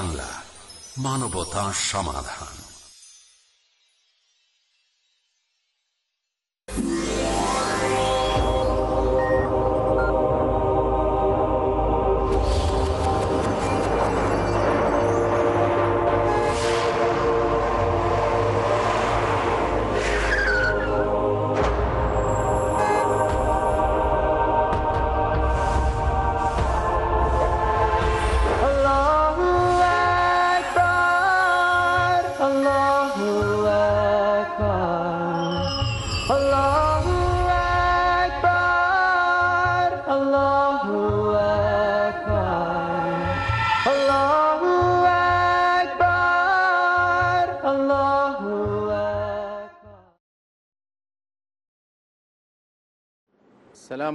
বাংলা মানবতা সমাধান।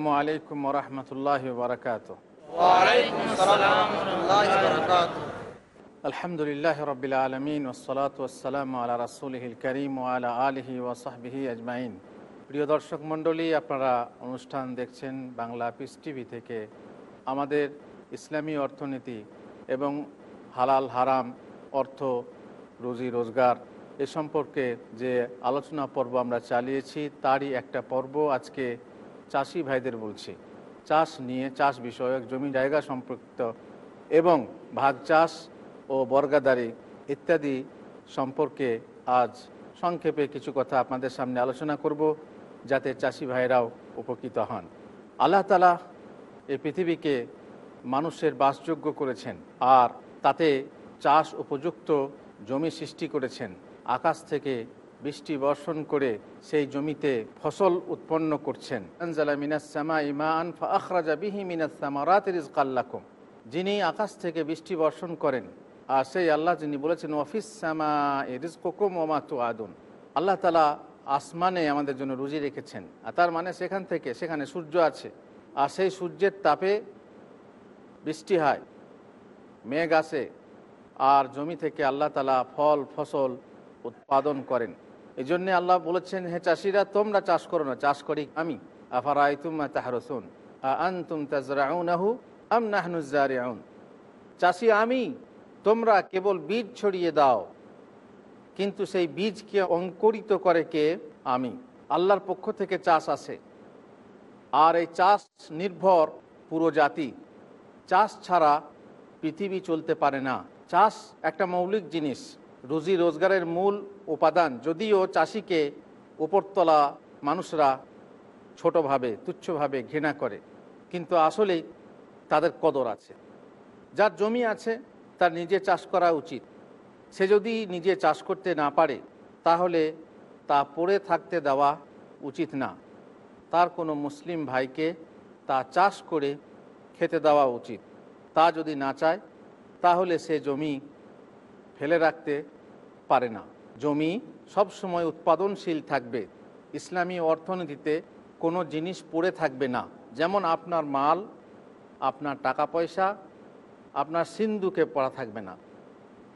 আসসালামু আলাইকুম রহমতুল্লাহ বারকাত আলহামদুলিল্লাহ রবিল আলমিন ওসলাত ওসালাম আলা রাসুলহিল করিম আলা আলহি ওয়াসাহবিহি আজমাইন। প্রিয় দর্শক মণ্ডলী আপনারা অনুষ্ঠান দেখছেন বাংলা পিস টিভি থেকে। আমাদের ইসলামী অর্থনীতি এবং হালাল হারাম অর্থ রুজি রোজগার এ সম্পর্কে যে আলোচনা পর্ব আমরা চালিয়েছি তারই একটা পর্ব আজকে চাষি ভাইদের বলছি, চাষ নিয়ে চাষ বিষয়ক জমি জায়গা সম্পর্কিত এবং ভাগ চাষ ও বর্গাদারি ইত্যাদি সম্পর্কে আজ সংক্ষেপে কিছু কথা আপনাদের সামনে আলোচনা করব, যাতে চাষি ভাইরাও উপকৃত হন। আল্লাহ তালা এই পৃথিবীকে মানুষের বাসযোগ্য করেছেন আর তাতে চাষ উপযুক্ত জমি সৃষ্টি করেছেন। আকাশ থেকে বৃষ্টি বর্ষণ করে সেই জমিতে ফসল উৎপন্ন করছেন। যিনি আকাশ থেকে বৃষ্টি বর্ষণ করেন, আর সেই আল্লাহ যিনি বলেছেন অফিস সামা রিজকুকুম ওমা তু আদুন আল্লাহ তালা আসমানে আমাদের জন্য রুজি রেখেছেন। আর তার মানে সেখান থেকে, সেখানে সূর্য আছে, আর সেই সূর্যের তাপে বৃষ্টি হয়, মেঘ আসে, আর জমি থেকে আল্লাহ তালা ফল, ফসল উৎপাদন করেন। এই জন্যে আল্লাহ বলেছেন, হে চাষিরা, তোমরা চাষ করো না, চাষ করি আমি। আন্তুম তাজরাউনাহু আম চাষি, আমি, তোমরা কেবল বীজ ছড়িয়ে দাও, কিন্তু সেই বীজকে অঙ্কুরিত করে কে? আমি। আল্লাহর পক্ষ থেকে চাষ আসে আর এই চাষ নির্ভর পুরো জাতি। চাষ ছাড়া পৃথিবী চলতে পারে না। চাষ একটা মৌলিক জিনিস। রুজি রোজগারের মূল উপাদান যদিও চাষিকে উপরতলা মানুষরা ছোটোভাবে, তুচ্ছভাবে ঘৃণা করে, কিন্তু আসলেই তাদের কদর আছে। যার জমি আছে, তার নিজে চাষ করা উচিত। সে যদি নিজে চাষ করতে না পারে, তাহলে তা পড়ে থাকতে দেওয়া উচিত না। তার কোনো মুসলিম ভাইকে তা চাষ করে খেতে দেওয়া উচিত। তা যদি না চায়, তাহলে সে জমি ফেলে রাখতে পারে না। জমি সব সময় উৎপাদনশীল থাকবে। ইসলামী অর্থনীতিতে কোনো জিনিস পড়ে থাকবে না। যেমন আপনার মাল, আপনার টাকা পয়সা আপনার সিন্ধুকে পড়া থাকবে না।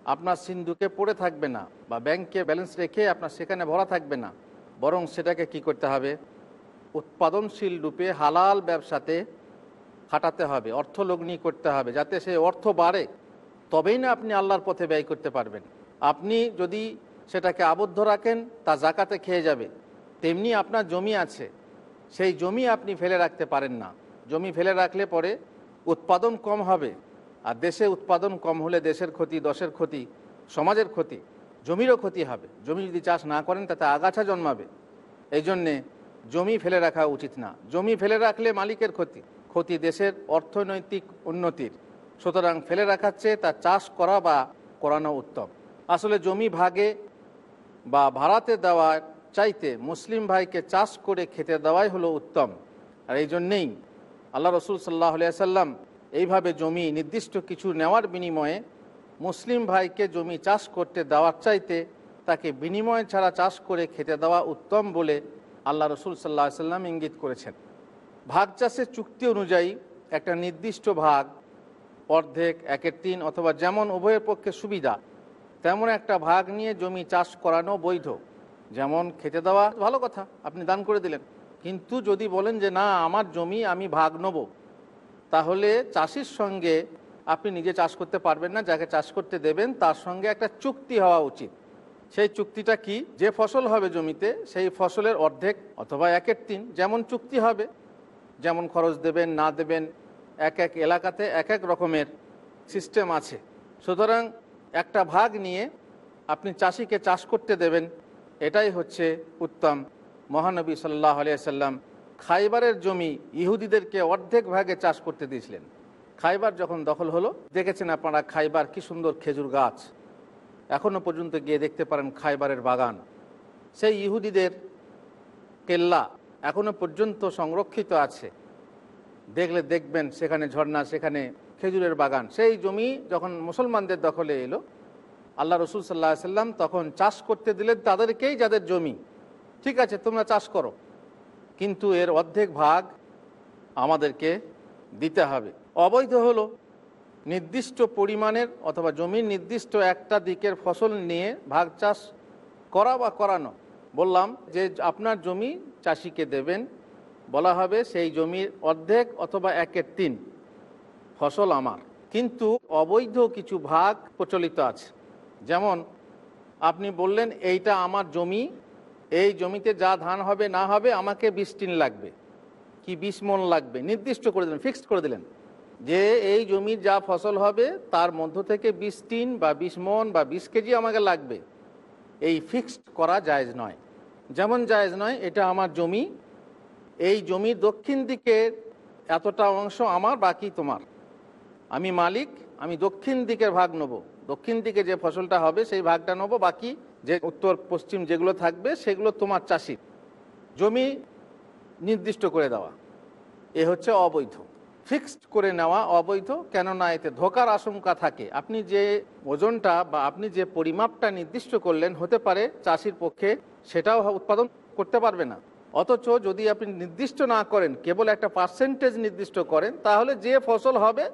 আপনার সিন্ধুকে পড়ে থাকবে না বা ব্যাংকে ব্যালেন্স রেখে আপনার সেখানে ভরা থাকবে না। বরং সেটাকে কি করতে হবে? উৎপাদনশীল রূপে হালাল ব্যবসাতে খাটাতে হবে অর্থ লগ্নি করতে হবে, যাতে সে অর্থ বাড়ে। তবেই না আপনি আল্লাহর পথে ব্যয় করতে পারবেন। আপনি যদি সেটাকে আবদ্ধ রাখেন, তা জাকাতে খেয়ে যাবে। তেমনি আপনার জমি আছে, সেই জমি আপনি ফেলে রাখতে পারেন না। জমি ফেলে রাখলে পরে উৎপাদন কম হবে, আর দেশে উৎপাদন কম হলে দেশের ক্ষতি, দশের ক্ষতি, সমাজের ক্ষতি, জমিরও ক্ষতি হবে। জমি যদি চাষ না করেন, তাতে আগাছা জন্মাবে। এই জন্যে জমি ফেলে রাখা উচিত না। জমি ফেলে রাখলে মালিকের ক্ষতি ক্ষতি দেশের অর্থনৈতিক উন্নতির। সুতরাং ফেলে রাখার চেয়ে তা চাষ করা বা করানো উত্তম। আসলে জমি ভাগে বা ভাড়াতে দেওয়ার চাইতে মুসলিম ভাইকে চাষ করে খেতে দেওয়াই হলো উত্তম। আর এই জন্যেই আল্লাহ রসুল সাল্লাহ সাল্লাম এইভাবে জমি নির্দিষ্ট কিছু নেওয়ার বিনিময়ে মুসলিম ভাইকে জমি চাষ করতে দেওয়ার চাইতে তাকে বিনিময় ছাড়া চাষ করে খেতে দেওয়া উত্তম বলে আল্লাহ রসুল সাল্লাহ সাল্লাম ইঙ্গিত করেছেন। ভাগ চাষের চুক্তি অনুযায়ী একটা নির্দিষ্ট ভাগ, অর্ধেক, একের তিন অথবা যেমন উভয়ের পক্ষে সুবিধা তেমন একটা ভাগ নিয়ে জমি চাষ করানো বৈধ। যেমন খেতে দেওয়া, ভালো কথা, আপনি দান করে দিলেন। কিন্তু যদি বলেন যে, না, আমার জমি আমি ভাগ নেব, তাহলে চাষির সঙ্গে আপনি নিজে চাষ করতে পারবেন না। যাকে চাষ করতে দেবেন, তার সঙ্গে একটা চুক্তি হওয়া উচিত। সেই চুক্তিটা কি? যে ফসল হবে জমিতে, সেই ফসলের অর্ধেক অথবা একের তিন, যেমন চুক্তি হবে। যেমন খরচ দেবেন, না দেবেন, এক এক এলাকাতে এক এক রকমের সিস্টেম আছে। সুতরাং একটা ভাগ নিয়ে আপনি চাষিকে চাষ করতে দেবেন। এটাই হচ্ছে উত্তম। মহানবী সাল্লাহ আলিয়াল্লাম খাইবারের জমি ইহুদিদেরকে অর্ধেক ভাগে চাষ করতে দিয়েছিলেন। খাইবার যখন দখল হলো, দেখেছেন আপনারা খাইবার কি সুন্দর খেজুর গাছ। এখনও পর্যন্ত গিয়ে দেখতে পারেন খাইবারের বাগান। সেই ইহুদিদের কেল্লা এখনও পর্যন্ত সংরক্ষিত আছে। দেখলে দেখবেন সেখানে ঝর্ণা, সেখানে খেজুরের বাগান। সেই জমি যখন মুসলমানদের দখলে এলো, আল্লাহ রসুল সাল্লাহ সাল্লাম তখন চাষ করতে দিলেন তাদেরকেই যাদের জমি। ঠিক আছে, তোমরা চাষ করো। কিন্তু এর অর্ধেক ভাগ আমাদেরকে দিতে হবে। অবৈধ হলো। নির্দিষ্ট পরিমাণের অথবা জমির নির্দিষ্ট একটা দিকের ফসল নিয়ে ভাগ চাষ করা বা করানো। বললাম যে আপনার জমি চাষিকে দেবেন বলা হবে সেই জমির অর্ধেক অথবা একের তিন ফসল আমার। কিন্তু অবৈধ কিছু ভাগ প্রচলিত আছে। যেমন আপনি বললেন, এইটা আমার জমি। এই জমিতে যা ধান হবে, না হবে, আমাকে বিশ টিন লাগবে। কি বিশ মন লাগবে? নির্দিষ্ট করে দিলেন, ফিক্সড করে দিলেন যে এই জমির যা ফসল হবে, তার মধ্য থেকে বিশ টিন বা বিশ মন বা বিশ কেজি আমাকে লাগবে। এই ফিক্সড করা জায়জ নয়। যেমন জায়েজ নয়, এটা আমার জমি এই জমির দক্ষিণ দিকের এতটা অংশ আমার, বাকি তোমার। আমি মালিক, আমি দক্ষিণ দিকের ভাগ নেব। দক্ষিণ দিকে যে ফসলটা হবে, সেই ভাগটা নেব। বাকি যে উত্তর, পশ্চিম যেগুলো থাকবে, সেগুলো তোমার চাষি। জমি নির্দিষ্ট করে দেওয়া। এ হচ্ছে অবৈধ। ফিক্সড করে নেওয়া অবৈধ, কেননা এতে ধোকার আশঙ্কা থাকে। আপনি যে ওজনটা বা আপনি যে পরিমাপটা নির্দিষ্ট করলেন, হতে পারে চাষির পক্ষে সেটাও উৎপাদন করতে পারবে না। অথচ যদি আপনি নির্দিষ্ট না করেন, কেবল একটা পার্সেন্টেজ নির্দিষ্ট করেন, তাহলে যে ফসল হবে,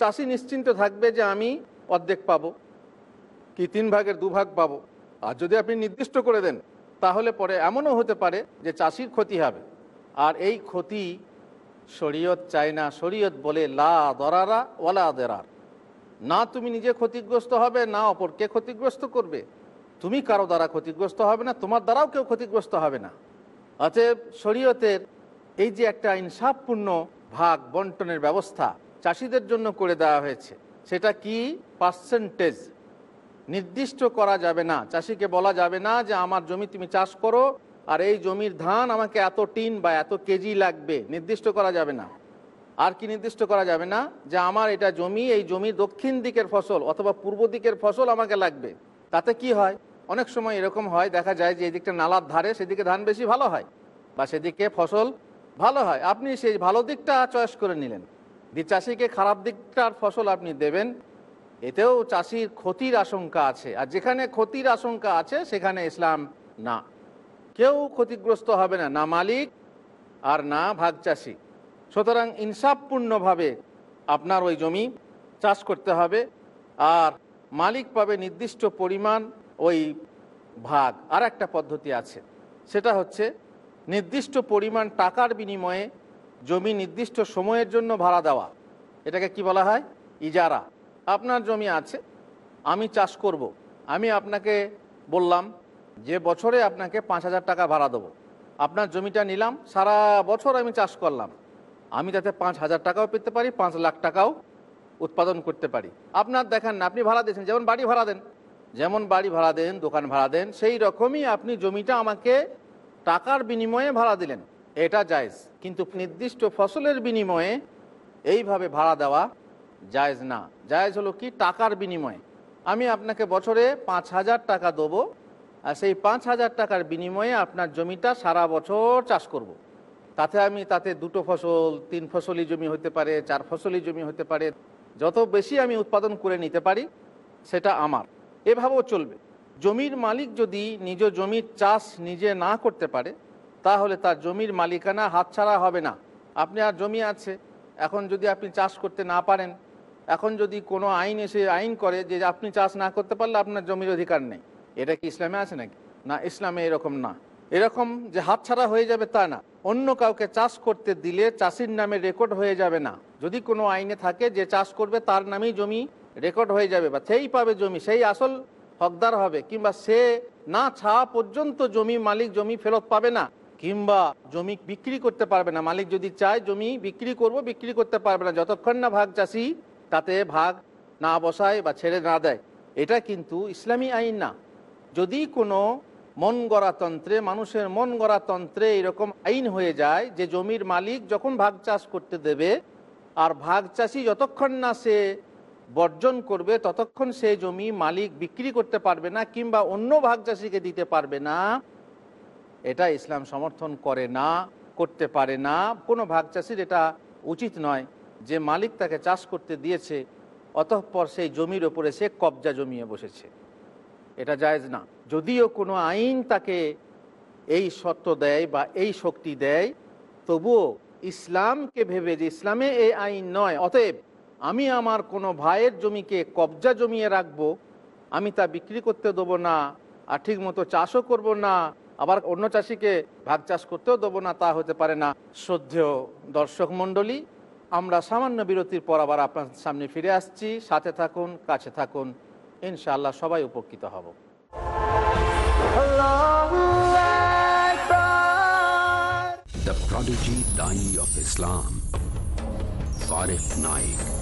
চাষি নিশ্চিন্ত থাকবে যে আমি অর্ধেক পাবো, কি তিন ভাগের দু ভাগ পাবো। আর যদি আপনি নির্দিষ্ট করে দেন, তাহলে পরে এমনও হতে পারে যে চাষির ক্ষতি হবে। আর এই ক্ষতি শরীয়ত চায় না, শরীয়ত বলে, লা দরারা ওলা দেরার। না তুমি নিজে ক্ষতিগ্রস্ত হবে, না অপরকে ক্ষতিগ্রস্ত করবে। তুমি কারও দ্বারা ক্ষতিগ্রস্ত হবে না, তোমার দ্বারাও কেউ ক্ষতিগ্রস্ত হবে না। অতএব শরীয়তের এই যে একটা ইনসাফপূর্ণ ভাগ বন্টনের ব্যবস্থা চাষিদের জন্য করে দেওয়া হয়েছে, সেটা কি পার্সেন্টেজ নির্দিষ্ট করা যাবে না। চাষিকে বলা যাবে না যে, আমার জমি তুমি চাষ করো, আর এই জমির ধান আমাকে এত টিন বা এত কেজি লাগবে। নির্দিষ্ট করা যাবে না। আর কি নির্দিষ্ট করা যাবে না? যে, আমার এটা জমি, এই জমি দক্ষিণ দিকের ফসল অথবা পূর্ব দিকের ফসল আমাকে লাগবে। তাতে কি হয়? অনেক সময় এরকম হয়, দেখা যায় যে এদিকটা নালার ধারে সেদিকে ধান বেশি ভালো হয় বা সেদিকে ফসল ভালো হয়। আপনি সেই ভালো দিকটা চয়েস করে নিলেন। দি চাষিকে খারাপ দিকটার ফসল আপনি দেবেন, এতেও চাষির ক্ষতির আশঙ্কা আছে। আর যেখানে ক্ষতির আশঙ্কা আছে, সেখানে ইসলাম না। কেউ ক্ষতিগ্রস্ত হবে না না মালিক আর না ভাগ চাষি। সুতরাং ইনসাফপূর্ণভাবে আপনার ওই জমি চাষ করতে হবে। আর মালিক পাবে নির্দিষ্ট পরিমাণ ওই ভাগ আর একটা পদ্ধতি আছে। সেটা হচ্ছে নির্দিষ্ট পরিমাণ টাকার বিনিময়ে জমি নির্দিষ্ট সময়ের জন্য ভাড়া দেওয়া। এটাকে কি বলা হয়? ইজারা। আপনার জমি আছে, আমি চাষ করব। আমি আপনাকে বললাম যে বছরে আপনাকে পাঁচ হাজার টাকা ভাড়া দেবো। আপনার জমিটা নিলাম, সারা বছর আমি চাষ করলাম। আমি তাতে পাঁচ হাজার টাকাও পেতে পারি, পাঁচ লাখ টাকাও উৎপাদন করতে পারি। আপনার দেখেন না, আপনি ভাড়া দিয়েছেন, যেমন বাড়ি ভাড়া দেন। যেমন বাড়ি ভাড়া দেন, দোকান ভাড়া দেন, সেই রকমই আপনি জমিটা আমাকে টাকার বিনিময়ে ভাড়া দিলেন। এটা জায়জ। কিন্তু নির্দিষ্ট ফসলের বিনিময়ে এইভাবে ভাড়া দেওয়া জায়জ না। জায়জ হলো কি? টাকার বিনিময়ে। আমি আপনাকে বছরে পাঁচ হাজার টাকা দেবো, আর সেই পাঁচ হাজার টাকার বিনিময়ে আপনার জমিটা সারা বছর চাষ করব। তাতে আমি, তাতে দুটো ফসল, তিন ফসলি জমি হতে পারে, চার ফসলি জমি হতে পারে। যত বেশি আমি উৎপাদন করে নিতে পারি, সেটা আমার। এভাবেও চলবে। জমির মালিক যদি নিজ জমির চাষ নিজে না করতে পারে, তাহলে তার জমির মালিকানা হাতছাড়া হবে না। আপনি আর জমি আছে, এখন যদি আপনি চাষ করতে না পারেন, এখন যদি কোনো আইন এসে আইন করে যে আপনি চাষ না করতে পারলে আপনার জমির অধিকার নেই। এটা কি ইসলামে আছে নাকি? না, ইসলামে এরকম না। এরকম যে হাতছাড়া হয়ে যাবে তা না। অন্য কাউকে চাষ করতে দিলে চাষির নামে রেকর্ড হয়ে যাবে না। যদি কোনো আইনে থাকে যে চাষ করবে, তার নামেই জমি রেকর্ড হয়ে যাবে বা সেই পাবে জমি, সেই আসল হকদার হবে, কিংবা সে না ছাওয়া পর্যন্ত জমি মালিক জমি ফেরত পাবে না, কিংবা জমি বিক্রি করতে পারবে না। মালিক যদি চায় জমি বিক্রি করব, বিক্রি করতে পারবে না। যতক্ষণ না ভাগ চাষি তাতে ভাগ না বসায় বা ছেড়ে না দেয়। এটা কিন্তু ইসলামী আইন না। যদি কোনো মন গড়াতন্ত্রে মানুষের মন গড়াতন্ত্রে এরকম আইন হয়ে যায় যে জমির মালিক যখন ভাগ চাষ করতে দেবে, আর ভাগ চাষি যতক্ষণ না সে বর্জন করবে, ততক্ষণ সে জমি মালিক বিক্রি করতে পারবে না কিংবা অন্য ভাগ চাষিকে দিতে পারবে না। এটা ইসলাম সমর্থন করে না, করতে পারে না। কোনো ভাগ চাষির এটা উচিত নয় যে মালিক তাকে চাষ করতে দিয়েছে, অতঃপর সেই জমির ওপরে সে কবজা জমিয়ে বসেছে। এটা জায়জ না। যদিও কোনো আইন তাকে এই সত্য দেয় বা এই শক্তি দেয়, তবুও ইসলামকে ভেবে যে ইসলামে এই আইন নয়, অতএব আমি আমার কোনো ভাইয়ের জমিকে কবজা জমিয়ে রাখব আমি তা বিক্রি করতে দেবো না আর ঠিক মতো চাষও করব না আবার অন্য চাষিকে ভাগ চাষ করতেও দেবো না তা হতে পারে না শ্রদ্ধেয় দর্শক মণ্ডলী আমরা সামান্য বিরতির পর আবার আপনার সামনে ফিরে আসছি সাথে থাকুন কাছে থাকুন ইনশাআল্লাহ সবাই উপকৃত হব. The prodigy Dai of Islam. Farif Naik.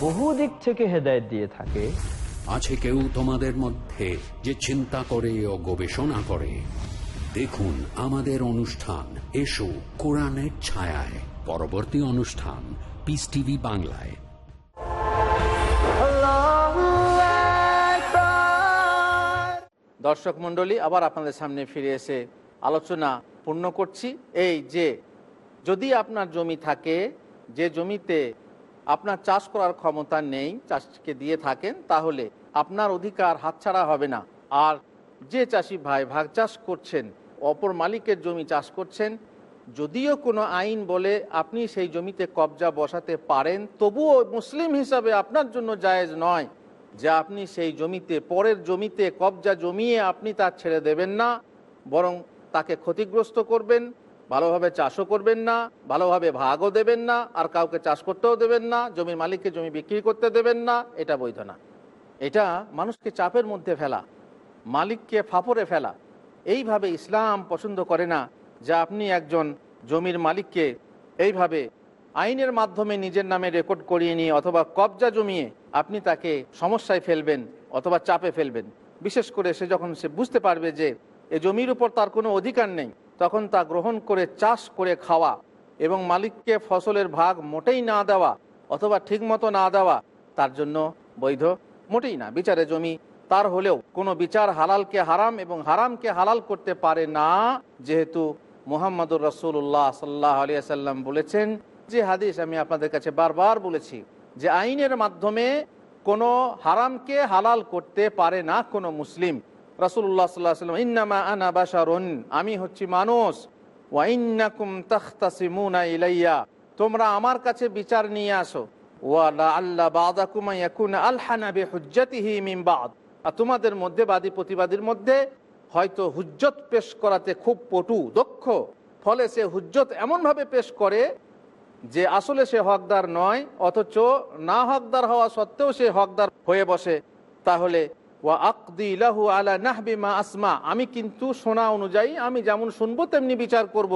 বহু দিক থেকে হেদায়েত দিয়ে থাকে। আছে কেউ তোমাদের মধ্যে যে চিন্তা করে ও গবেষণা করে। দেখুন আমাদের অনুষ্ঠান এসো কোরআনের ছায়ায়। পরবর্তী অনুষ্ঠান পিস টিভি বাংলায়। দর্শক মণ্ডলী আবার আপনাদের সামনে ফিরে এসে আলোচনা পূর্ণ করছি। এই যে যদি আপনার জমি থাকে যে জমিতে আপনার চাষ করার ক্ষমতা নেই, চাষকে দিয়ে থাকেন, তাহলে আপনার অধিকার হাতছাড়া হবে না। আর যে চাষি ভাই ভাগ চাষ করছেন, অপর মালিকের জমি চাষ করছেন, যদিও কোনো আইন বলে আপনি সেই জমিতে কবজা বসাতে পারেন, তবুও মুসলিম হিসাবে আপনার জন্য জায়েজ নয় যে আপনি সেই জমিতে, পরের জমিতে কবজা জমিয়ে আপনি তা ছেড়ে দেবেন না, বরং তাকে ক্ষতিগ্রস্ত করবেন। ভালোভাবে চাষও করবেন না, ভালোভাবে ভাগও দেবেন না, আর কাউকে চাষ করতেও দেবেন না, জমির মালিককে জমি বিক্রি করতে দেবেন না, এটা বৈধ না। এটা মানুষকে চাপের মধ্যে ফেলা, মালিককে ফাপড়ে ফেলা, এইভাবে ইসলাম পছন্দ করে না যে আপনি একজন জমির মালিককে এইভাবে আইনের মাধ্যমে নিজের নামে রেকর্ড করিয়ে নিয়ে অথবা কবজা জমিয়ে আপনি তাকে সমস্যায় ফেলবেন অথবা চাপে ফেলবেন। বিশেষ করে সে যখন সে বুঝতে পারবে যে এ জমির উপর তার কোনো অধিকার নেই তখন তা গ্রহণ করে চাষ করে খাওয়া এবং মালিককে ফসলের ভাগ মোটেই না দেওয়া অথবা ঠিকমতো না দেওয়া তার জন্য বৈধ মোটেই না। বিচারে জমি, তার হলেও কোনো বিচার হালালকে হারাম এবং হারামকে হালাল করতে পারে না, যেহেতু মোহাম্মদুর রসুল্লাহ সাল্লাহ আলিয়া সাল্লাম বলেছেন, যে হাদিস আমি আপনাদের কাছে বারবার বলেছি, যে আইনের মাধ্যমে কোনো হারামকে হালাল করতে পারে না কোনো মুসলিম। রাসুল্লাহ সাল্লাহ সাল্লাম ইন্নামা আনা বাসারুন আমি হচ্ছি মানুষ। ওয়াইন্নাকুম তাখতাসিমুনা ইলাইয়া তোমরা আমার কাছে বিচার নিয়ে আসো। ওয়ালা আল্লাহ বাদাকুমা ইয়াকুন আলহানা বে হুজ্জাতিহি মিন বাদ আর তোমাদের মধ্যে বাদী প্রতিবাদীর মধ্যে হয়তো হুজ্জত পেশ করাতে খুব পটু, দক্ষ। ফলে সে হুজ্জত এমনভাবে পেশ করে যে আসলে সে হকদার নয়, অথচ না হকদার হওয়া সত্ত্বেও সে হকদার হয়ে বসে। তাহলে লাহু মা আসমা আমি কিন্তু শোনা অনুযায়ী আমি যেমন শুনব, তেমনি বিচার করব।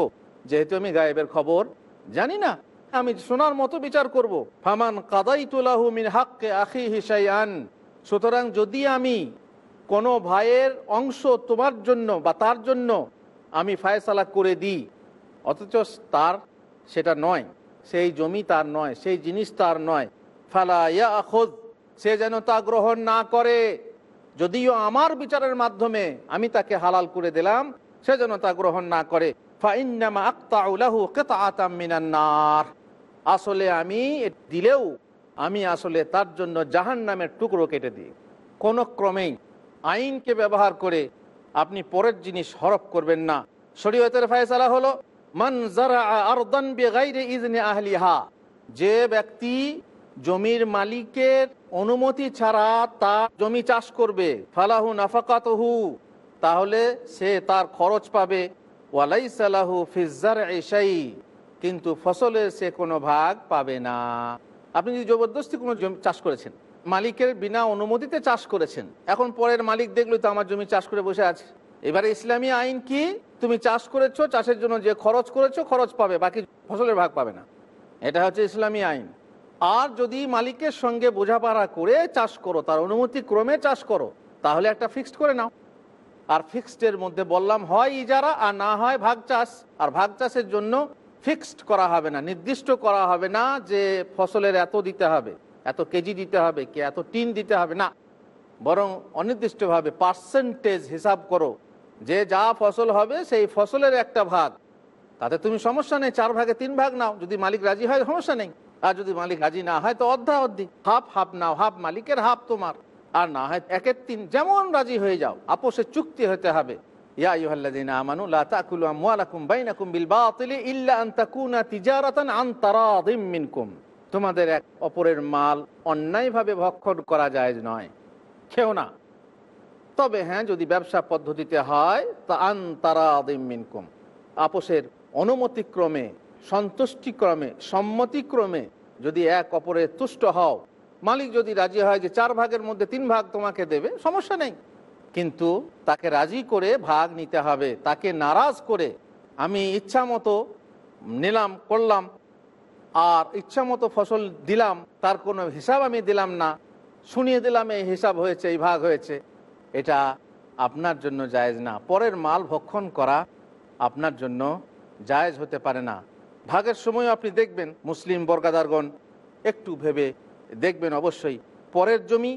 যেহেতু আমি গায়েবের খবর, জানি না, আমি শোনার মতো বিচার করব। ফামান মিন হাক্কে আখি হিসাইয়ান সুতরাং যদি আমি কোনো ভাইয়ের অংশ তোমার জন্য বা তার জন্য আমি ফায়সালা করে দিই, অথচ তার সেটা নয়, সেই জমি তার নয়, সেই জিনিস তার নয়, ফালা ইয়া আখোদ সে যেন তা গ্রহণ না করে যদিও আমার বিচারের মাধ্যমে আমি তাকে হালাল করে দিলাম, সে যেন তা গ্রহণ না করে। আসলে আমি দিলেও আমি আসলে তার জন্য জাহান নামের টুকরো কেটে দিই। কোনো ক্রমেই আইনকে ব্যবহার করে আপনি পরের জিনিস হরফ করবেন না। শরীয়তের ফয়সালা হলো, মান জারা আরদান বিগাইরি ইজনি আহলিহা। যে ব্যক্তি জমির মালিকের অনুমতি ছাড়া তার জমি চাষ করবে। ফালাহু নাফাকাতহু, তাহলে সে তার খরচ পাবে। ওয়ালাই সালাহু ফিজার এসাই কিন্তু ফসলের সে কোনো ভাগ পাবে না। আপনি যদি জবরদস্তি কোনো জমি চাষ করেছেন, মালিকের বিনা অনুমতিতে চাষ করেছেন, এখন পরের মালিক দেখল তো আমার জমি চাষ করে বসে আছে। এবারে ইসলামী আইন কি? তুমি চাষ করেছ, চাষের জন্য যে খরচ করেছ, খরচ পাবে, বাকি ফসলের ভাগ পাবে না। এটা হচ্ছে ইসলামী আইন। আর যদি মালিকের সঙ্গে বোঝাপড়া করে চাষ করো, তার অনুমতি ক্রমে চাষ করো, তাহলে একটা ফিক্সড করে নাও। আর ফিক্সডের মধ্যে বললাম, হয় ইজারা আর না হয় ভাগ চাষ। আর ভাগ চাষের জন্য ফিক্সড করা হবে না, নির্দিষ্ট করা হবে না যে ফসলের এত দিতে হবে, এত কেজি দিতে হবে, কি এত টিন দিতে হবে, না। বরং অনির্দিষ্টভাবে পার্সেন্টেজ হিসাব করো, যে যা ফসল হবে সেই ফসলের একটা ভাগ। তাতে তুমি সমস্যা নেই, চার ভাগে তিন ভাগ নাও, যদি মালিক রাজি হয় সমস্যা নেই। আর যদি মালিক রাজি না হয়, তো অর্ধা অর্ধি হাফ হাফ নাও, হাফ মালিকের হাফ তোমার। আর না হয় একের তিন, যেমন রাজি হয়ে যাও, আপোষে চুক্তি হতে হবে। তোমাদের এক অপরের মাল অন্যায়ভাবে ভক্ষণ করা যায় নয়। খেও না। তবে হ্যাঁ যদি ব্যবসা পদ্ধতিতে হয়, তা আন তারাদিম মিনকুম। আপোষের অনুমতিক্রমে সন্তুষ্টিক্রমে, সম্মতিক্রমে যদি এক অপরের তুষ্ট হও, মালিক যদি রাজি হয় যে চার ভাগের মধ্যে তিন ভাগ তোমাকে দেবে, সমস্যা নেই। কিন্তু তাকে রাজি করে ভাগ নিতে হবে, তাকে নারাজ করে আমি ইচ্ছা মতো নিলাম, করলাম, আর ইচ্ছা মতো ফসল দিলাম, তার কোনো হিসাব আমি দিলাম না, শুনিয়ে দিলাম এই হিসাব হয়েছে, এই ভাগ হয়েছে, এটা আপনার জন্য জায়েজ না। পরের মাল ভক্ষণ করা আপনার জন্য জায়েজ হতে পারে না। ভাগের সময় আপনি দেখবেন মুসলিম বর্গাদারগণ একটু ভেবে দেখবেন অবশ্যই। পরের জমি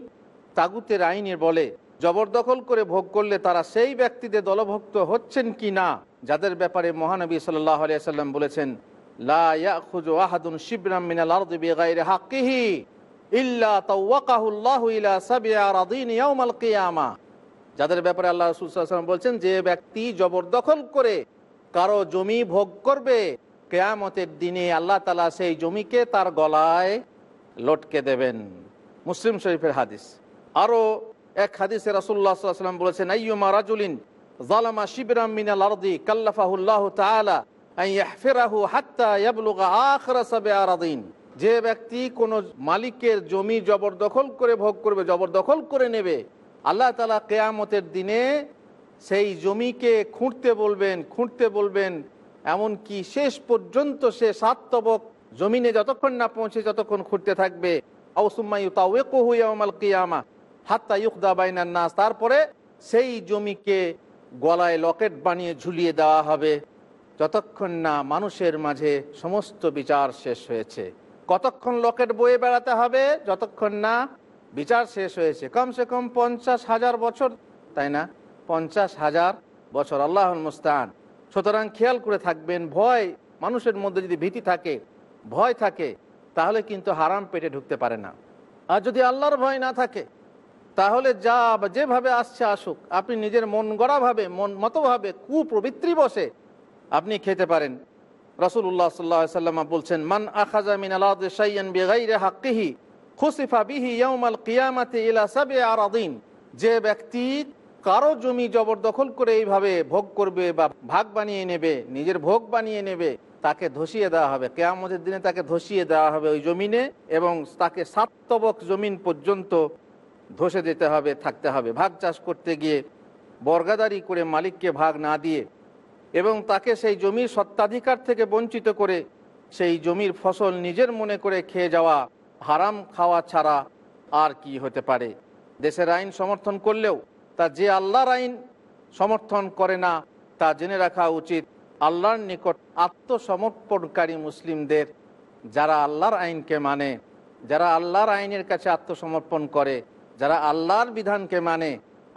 তাগুতের আইনের বলে, জবরদখল করে ভোগ করলে তারা সেই ব্যক্তিদের দলভুক্ত হচ্ছেন কি না? যাদের ব্যাপারে মহানবী আলিয়াল্লাম বলেছেন যাদের ব্যাপারে আল্লাহ রাসূল বলছেন, যে ব্যক্তি জবরদখল করে কারও জমি ভোগ করবে কেয়ামতের দিনে আল্লাহ তালা সেই জমিকে তার গলায় লটকে দেবেন। মুসলিম শরীফের হাদিস। আরও এক হাদিসে রাসুল্লাহ সাল্লাম বলেছেন, আইয়ুমা রাজুলিন জালামা শিবরাম মিনাল আরদি কাল্লাফাহুল্লাহ আন ইয়াহফিরাহু হাত্তা ইয়াবলুগা আখিরা সাব'i আরাদিন। যে ব্যক্তি কোনো মালিকের জমি জবরদখল করে ভোগ করবে, জবরদখল করে নেবে, আল্লাহ তালা কেয়ামতের দিনে সেই জমিকে খুঁড়তে বলবেন খুঁড়তে বলবেন এমনকি শেষ পর্যন্ত সে সাত তবক জমিনে যতক্ষণ না পৌঁছে যতক্ষণ খুঁড়তে থাকবে তারপরে সেই জমিকে গলায় লকেট বানিয়ে ঝুলিয়ে দেওয়া হবে। যতক্ষণ না মানুষের মাঝে সমস্ত বিচার শেষ হয়েছে। কতক্ষণ লকেট বয়ে বেড়াতে হবে? যতক্ষণ না বিচার শেষ হয়েছে। কমসে কম পঞ্চাশ হাজার বছর, তাই না? পঞ্চাশ হাজার বছর আল্লাহ মুস্তান সুতরাং খেয়াল করে থাকবেন, ভয় মানুষের মধ্যে যদি ভীতি থাকে, ভয় থাকে, তাহলে কিন্তু হারাম পেটে ঢুকতে পারে না। আর যদি আল্লাহর ভয় না থাকে, তাহলে যা যেভাবে আসছে আসুক, আপনি নিজের মন গড়াভাবে মন মতোভাবে কুপ্রবৃত্তি বসে আপনি খেতে পারেন। রসুল্লাহ সাল্লাহ সাল্লাম বলছেন, মান আখাজা মিন আলাদ শাইয়ান বিগাইরে হাক্কিহি, খুসিফা বিহি ইয়াউমাল কিয়ামাতি ইলা সাবি আরাদিন। যে ব্যক্তি কারও জমি জবরদখল করে এইভাবে ভোগ করবে বা ভাগ বানিয়ে নেবে, নিজের ভোগ বানিয়ে নেবে, তাকে ধসিয়ে দেওয়া হবে। কেয়ামতের দিনে তাকে ধসিয়ে দেওয়া হবে ওই জমিনে এবং তাকে সাতবক জমিন পর্যন্ত ধসে যেতে হবে, থাকতে হবে। ভাগ চাষ করতে গিয়ে বর্গাদারি করে মালিককে ভাগ না দিয়ে এবং তাকে সেই জমির সত্ত্বাধিকার থেকে বঞ্চিত করে সেই জমির ফসল নিজের মনে করে খেয়ে যাওয়া, হারাম খাওয়া ছাড়া আর কি হতে পারে? দেশের আইন সমর্থন করলেও তা যে আল্লাহর আইন সমর্থন করে না, তা জেনে রাখা উচিত আল্লাহর নিকট আত্মসমর্পণকারী মুসলিমদের যারা আল্লাহর আইনকে মানে যারা আল্লাহর আইনের কাছে আত্মসমর্পণ করে, যারা আল্লাহর বিধানকে মানে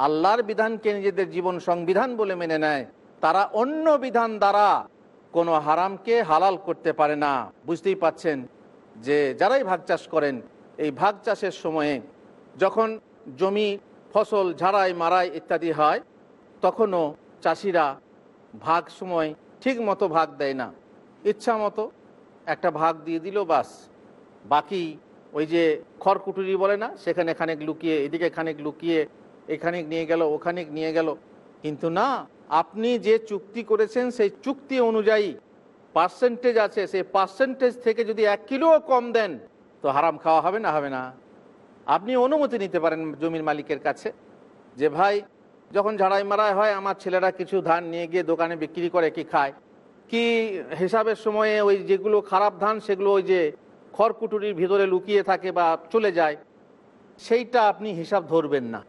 আল্লাহর বিধানকে নিজেদের জীবন সংবিধান বলে মেনে নেয়, তারা অন্য বিধান দ্বারা কোনো হারামকে হালাল করতে পারে না। বুঝতেই পাচ্ছেন যে যারাই ভাগ চাষ করেন, এই ভাগ চাষের সময়ে যখন জমি ফসল ঝাড়াই, মারাই ইত্যাদি হয়, তখনও চাষিরা ভাগ সময় ঠিক মতো ভাগ দেয় না। ইচ্ছা মতো একটা ভাগ দিয়ে দিল, বাস। বাকি ওই যে খড়কুটুরি বলে না, সেখানে খানিক লুকিয়ে, এদিকে খানিক লুকিয়ে এখানে নিয়ে গেল ওখানে নিয়ে গেল। কিন্তু না, আপনি যে চুক্তি করেছেন, সেই চুক্তি অনুযায়ী পার্সেন্টেজ আছে, সেই পার্সেন্টেজ থেকে যদি এক কিলোও কম দেন, তো হারাম খাওয়া হবে না হবে না। আপনি অনুমতি নিতে পারেন জমির মালিকের কাছে যে, ভাই, যখন ঝাড়াই মারাই হয়, আমার ছেলেরা কিছু ধান নিয়ে গিয়ে দোকানে বিক্রি করে, কি খায়? কি হিসাবের সময়ে ওই যেগুলো খারাপ ধান, সেগুলো ওই যে খড়কুটুরির ভিতরে লুকিয়ে থাকে বা চলে যায়, সেইটা আপনি হিসাব ধরবেন না।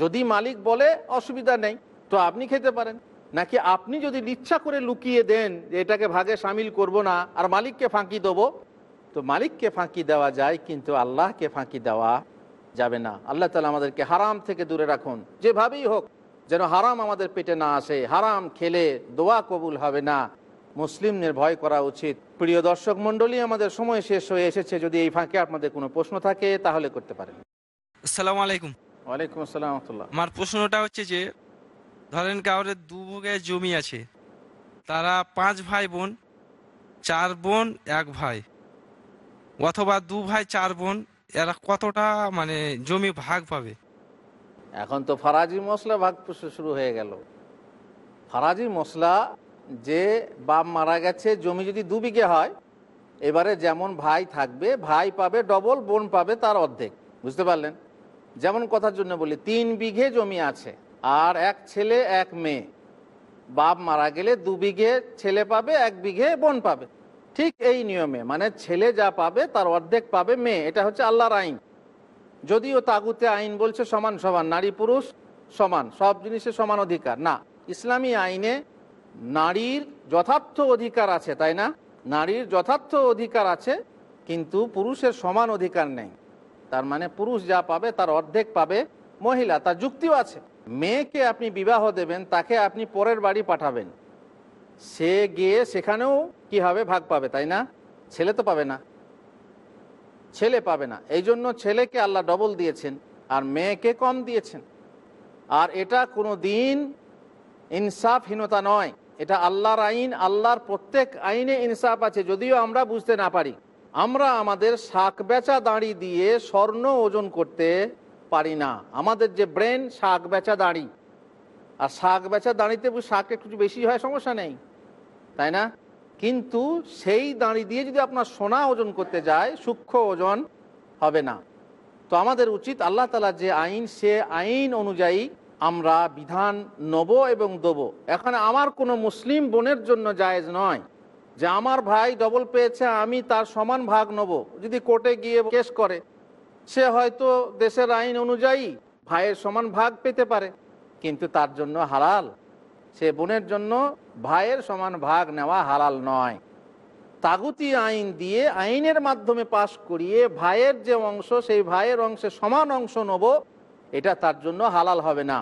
যদি মালিক বলে, অসুবিধা নেই, তো আপনি খেতে পারেন। নাকি আপনি যদি ইচ্ছা করে লুকিয়ে দেন যে, এটাকে ভাগে সামিল করব না, আর মালিককে ফাঁকি দেবো? তো মালিককে ফাঁকি দেওয়া যায় কিন্তু আল্লাহকে ফাঁকি দেওয়া যাবে না। আল্লাহ তালা আমাদেরকে হারাম থেকে দূরে রাখুন। যেভাবেই হোক যেন হারাম আমাদের পেটে না আসে হারাম খেলে দোয়া কবুল হবে না। মুসলিমদের ভয় করা উচিত। প্রিয় দর্শক মণ্ডলী আমাদের সময় শেষ হয়ে এসেছে। যদি এই ফাঁকে আপনাদের কোনো প্রশ্ন থাকে তাহলে করতে পারেন। আসসালামু আলাইকুম। ওয়ালাইকুম আসসালাম আমার প্রশ্নটা হচ্ছে যে ধরেন কাউরের দু বিঘে জমি আছে তারা পাঁচ ভাই বোন চার বোন এক ভাই। অথবা দু ভাই, চার বোন, এরা কতটা মানে জমি ভাগ পাবে? এখন তো ফারাজি মশলা ভাগ শুরু হয়ে গেল। ফারাজি মশলা যে বাপ মারা গেছে, জমি যদি দু বিঘে হয়, এবারে যেমন ভাই থাকবে, ভাই পাবে ডবল বোন পাবে তার অর্ধেক। বুঝতে পারলেন? যেমন কথার জন্য বলি, তিন বিঘে জমি আছে, আর এক ছেলে, এক মেয়ে। বাপ মারা গেলে দু বিঘে ছেলে পাবে, এক বিঘে বোন পাবে। ঠিক এই নিয়মে মানে ছেলে যা পাবে তার অর্ধেক পাবে মেয়ে, এটা হচ্ছে আল্লাহর আইন। যদিও তাগুতে আইন বলছে সমান সমান, নারী পুরুষ সমান, সব জিনিসে সমান অধিকার। না, ইসলামী আইনে নারীর যথার্থ অধিকার আছে, তাই না? নারীর যথার্থ অধিকার আছে, কিন্তু পুরুষের সমান অধিকার নেই। তার মানে পুরুষ যা পাবে তার অর্ধেক পাবে মহিলা, তার যুক্তিও আছে। মেয়েকে আপনি বিবাহ দেবেন, তাকে আপনি পরের বাড়ি পাঠাবেন। সে গিয়ে সেখানেও কি হবে? ভাগ পাবে, তাই না? ছেলে তো পাবে না। ছেলে পাবে না। এই জন্য ছেলেকে আল্লাহ ডবল দিয়েছেন আর মেয়েকে কম দিয়েছেন। আর এটা কোনো দিন ইনসাফহীনতা নয়। এটা আল্লাহর আইন, আল্লাহর প্রত্যেক আইনে ইনসাফ আছে। যদিও আমরা বুঝতে না পারি। আমরা আমাদের শাক বেচা দাঁড়ি দিয়ে স্বর্ণ ওজন করতে পারি না। আমাদের যে ব্রেন, শাক বেচা দাঁড়ি। আর শাক বেচা দাঁড়িতে শাক একটু বেশি হয়, সমস্যা নেই। তাই না? কিন্তু সেই দাঁড়ি দিয়ে যদি আপনার সোনা ওজন করতে যায়, সূক্ষ্ম ওজন হবে না। তো আমাদের উচিত আল্লাহ তালা যে আইন, সে আইন অনুযায়ী আমরা বিধান নেব এবং দেবো। এখানে আমার কোনো মুসলিম বোনের জন্য জায়েজ নয় যে আমার ভাই ডবল পেয়েছে, আমি তার সমান ভাগ নেব। যদি কোর্টে গিয়ে কেস করে, সে হয়তো দেশের আইন অনুযায়ী ভাইয়ের সমান ভাগ পেতে পারে, কিন্তু তার জন্য হালাল। সে বোনের জন্য ভাইয়ের সমান ভাগ নেওয়া হালাল নয়। তাগুতি আইন দিয়ে আইনের মাধ্যমে পাশ করিয়ে ভাইয়ের যে অংশ, সেই ভাইয়ের অংশে সমান অংশ নেব, এটা তার জন্য হালাল হবে না,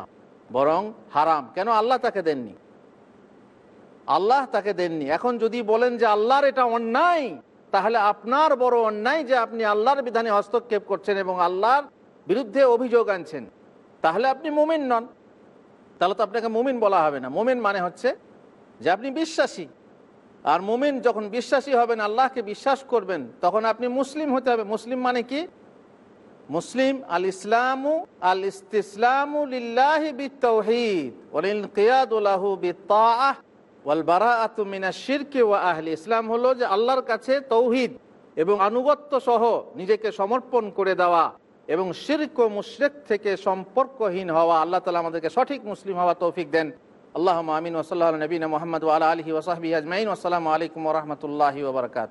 বরং হারাম। কেন আল্লাহ তাকে দেননি? আল্লাহ তাকে দেননি। এখন যদি বলেন যে আল্লাহর এটা অন্যায়, তাহলে আপনার বড় অন্যায় যে আপনি আল্লাহর বিধানে হস্তক্ষেপ করছেন এবং আল্লাহর বিরুদ্ধে অভিযোগ আনছেন, তাহলে আপনি মুমিন নন। তাহলে তো আপনাকে মুমিন বলা হবে না। মুমিন মানে হচ্ছে যে আপনি বিশ্বাসী। আর মুমিন যখন বিশ্বাসী হবেন, আল্লাহকে বিশ্বাস করবেন, তখন আপনি মুসলিম হতে হবে। মুসলিম মানে কি? মুসলিম আল ইসলামু আল ইসলামু ওয়াল ওয়া ইসলাম হলো যে আল্লাহর কাছে তৌহিদ এবং আনুগত্য সহ নিজেকে সমর্পণ করে দেওয়া। এবং শিরক ও মুশরিক থেকে সম্পর্কহীন হওয়া আল্লাহ তালা আমাদেরকে সঠিক মুসলিম হওয়া তৌফিক দেন। আল্লাহ আমিন ওসাল্লাহ নবীন মোহাম্মদ আলা আলহি ওসাহবি আজমাইন। আসসালামু আলাইকুম রহমতুল্লাহি ওবরকাত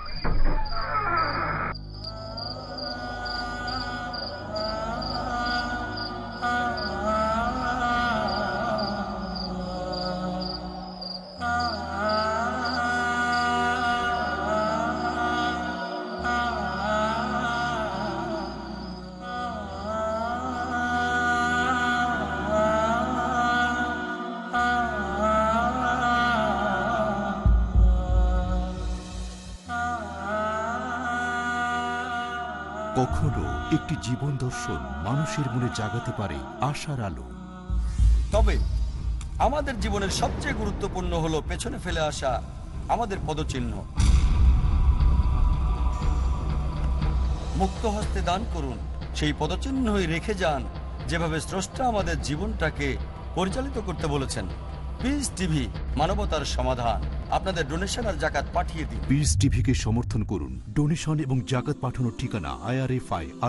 একটি জীবন দর্শন মানুষের মনে জাগাতে পারে আশার আলো। তবে আমাদের জীবনের সবচেয়ে গুরুত্বপূর্ণ হলো পেছনে ফেলে আসা আমাদের পদচিহ্ন। মুক্ত হস্তে দান করুন সেই পদচিহ্নই রেখে যান যেভাবে স্রষ্টা আমাদের জীবনটাকে পরিচালিত করতে বলেছেন। পিস টিভি মানবতার সমাধান। আপনাদের ডোনেশন আর জাকাত পাঠিয়ে দিন। পিস টিভিকে সমর্থন করুন। ডোনেশন এবং জাকাত পাঠানোর ঠিকানা আইআরএফআই